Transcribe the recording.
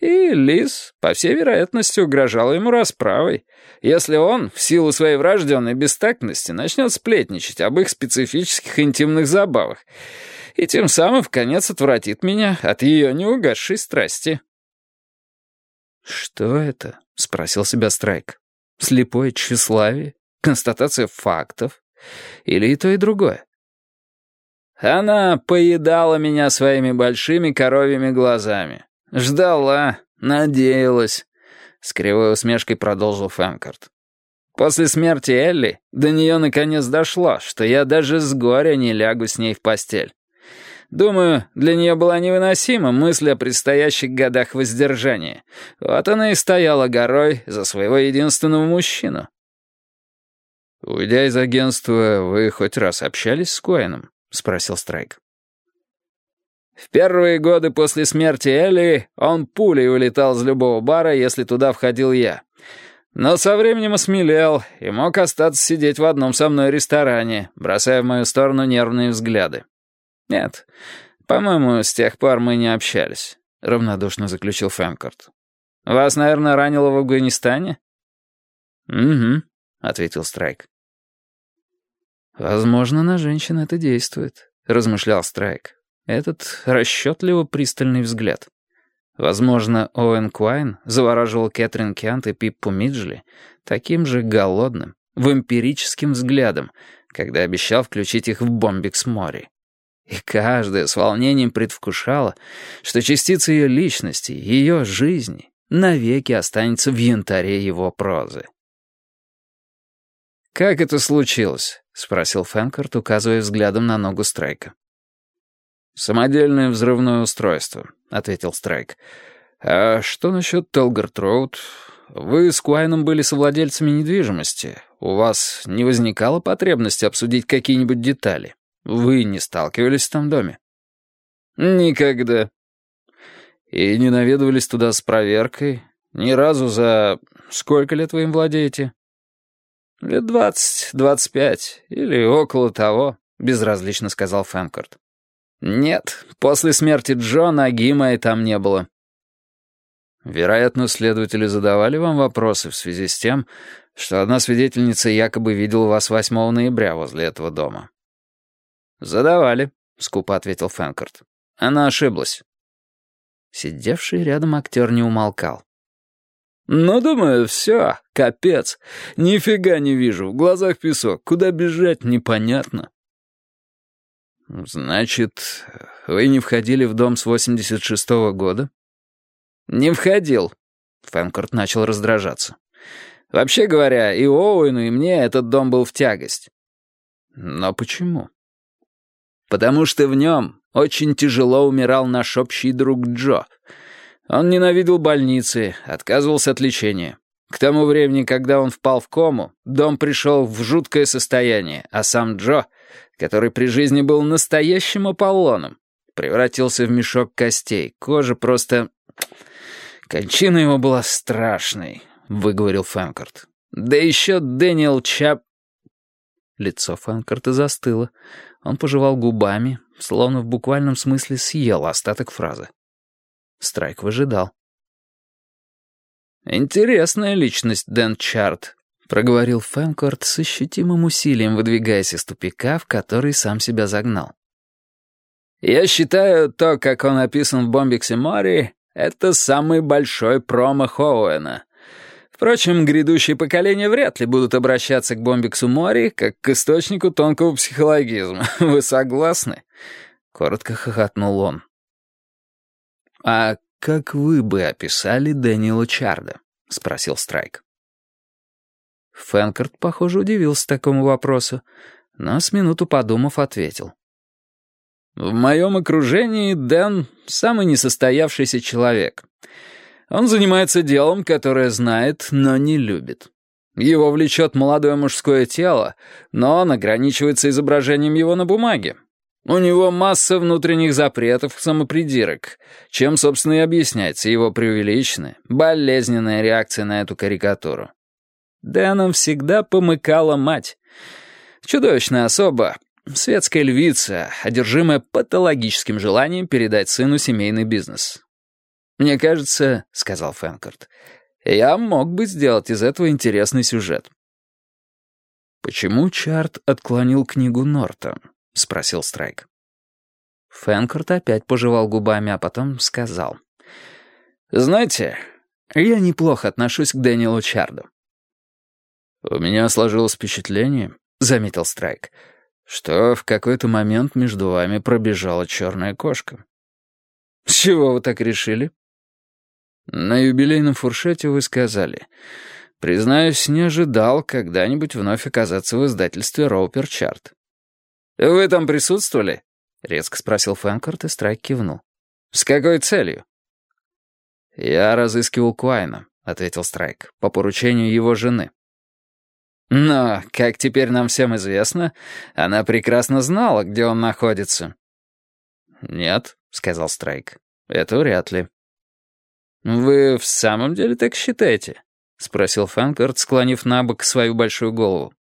И Лиз, по всей вероятности, угрожала ему расправой, если он, в силу своей врожденной бестактности, начнет сплетничать об их специфических интимных забавах, и тем самым в конец отвратит меня от ее неугасшей страсти. «Что это?» — спросил себя Страйк. «Слепое тщеславие? Констатация фактов? Или и то, и другое?» Она поедала меня своими большими коровьими глазами. Ждала, надеялась. С кривой усмешкой продолжил Фэнкарт. После смерти Элли до нее наконец дошло, что я даже с горя не лягу с ней в постель. Думаю, для нее была невыносима мысль о предстоящих годах воздержания. Вот она и стояла горой за своего единственного мужчину. «Уйдя из агентства, вы хоть раз общались с Коэном?» — спросил Страйк. В первые годы после смерти Элли он пулей улетал с любого бара, если туда входил я. Но со временем осмелел и мог остаться сидеть в одном со мной ресторане, бросая в мою сторону нервные взгляды. «Нет, по-моему, с тех пор мы не общались», — равнодушно заключил Фэнкорт. «Вас, наверное, ранило в Афганистане?» «Угу», — ответил Страйк. «Возможно, на женщин это действует», — размышлял Страйк. Этот расчетливо пристальный взгляд. Возможно, Оуэн Куайн завораживал Кэтрин Кент и Пиппу Миджли таким же голодным, вампирическим взглядом, когда обещал включить их в бомбикс море. И каждая с волнением предвкушала, что частица ее личности, ее жизни, навеки останется в янтаре его прозы. «Как это случилось?» — спросил Фэнкорт, указывая взглядом на ногу Страйка. «Самодельное взрывное устройство», — ответил Страйк. «А что насчет Телгард Роуд? Вы с Куайном были совладельцами недвижимости. У вас не возникало потребности обсудить какие-нибудь детали?» Вы не сталкивались в том доме? Никогда. И не наведывались туда с проверкой? Ни разу за... Сколько лет вы им владеете? Лет двадцать, двадцать пять или около того, безразлично сказал Фэнкорт. Нет, после смерти Джона Гима и там не было. Вероятно, следователи задавали вам вопросы в связи с тем, что одна свидетельница якобы видела вас 8 ноября возле этого дома. «Задавали», — скупо ответил Фэнкорт. «Она ошиблась». Сидевший рядом актер не умолкал. «Ну, думаю, все, капец. Нифига не вижу, в глазах песок. Куда бежать, непонятно». «Значит, вы не входили в дом с 86-го года?» «Не входил», — Фэнкорт начал раздражаться. «Вообще говоря, и Оуэну, и мне этот дом был в тягость». «Но почему?» потому что в нем очень тяжело умирал наш общий друг Джо. Он ненавидел больницы, отказывался от лечения. К тому времени, когда он впал в кому, дом пришел в жуткое состояние, а сам Джо, который при жизни был настоящим Аполлоном, превратился в мешок костей. Кожа просто... Кончина его была страшной, — выговорил Фэнкорт. Да еще Дэниел Чард... Лицо Фэнкорта застыло. Он пожевал губами, словно в буквальном смысле съел остаток фразы. Страйк выжидал. «Интересная личность, Дэн Чард», — проговорил Фэнкорт с ощутимым усилием, выдвигаясь из тупика, в который сам себя загнал. «Я считаю, то, как он описан в «Бомбиксе Мори», это самый большой промах Оуэна. Впрочем, грядущие поколения вряд ли будут обращаться к Бомбиксу Мори как к источнику тонкого психологизма. Вы согласны?» Коротко хохотнул он. «А как вы бы описали Дэниела Чарда?» — спросил Страйк. Фэнкарт, похоже, удивился такому вопросу, но с минуту подумав, ответил. «В моем окружении Дэн — самый несостоявшийся человек». Он занимается делом, которое знает, но не любит. Его влечет молодое мужское тело, но он ограничивается изображением его на бумаге. У него масса внутренних запретов самопридирок, чем, собственно, и объясняется его преувеличенная, болезненная реакция на эту карикатуру. Дэном всегда помыкала мать. Чудовищная особа, светская львица, одержимая патологическим желанием передать сыну семейный бизнес. «Мне кажется, — сказал Фэнкорт, — я мог бы сделать из этого интересный сюжет». «Почему Чарт отклонил книгу Норта?» — спросил Страйк. Фэнкорт опять пожевал губами, а потом сказал. «Знаете, я неплохо отношусь к Дэниелу Чарду». «У меня сложилось впечатление», — заметил Страйк, «что в какой-то момент между вами пробежала черная кошка». «С чего вы так решили?» «На юбилейном фуршете вы сказали...» Признаюсь, не ожидал когда-нибудь вновь оказаться в издательстве Роупер Чарт. «Вы там присутствовали?» — резко спросил Фэнкорт, и Страйк кивнул. «С какой целью?» «Я разыскивал Куайна», — ответил Страйк, — «по поручению его жены». «Но, как теперь нам всем известно, она прекрасно знала, где он находится». «Нет», — сказал Страйк, — «это вряд ли». «Вы в самом деле так считаете?» — спросил Фэнкорт, склонив на бок свою большую голову.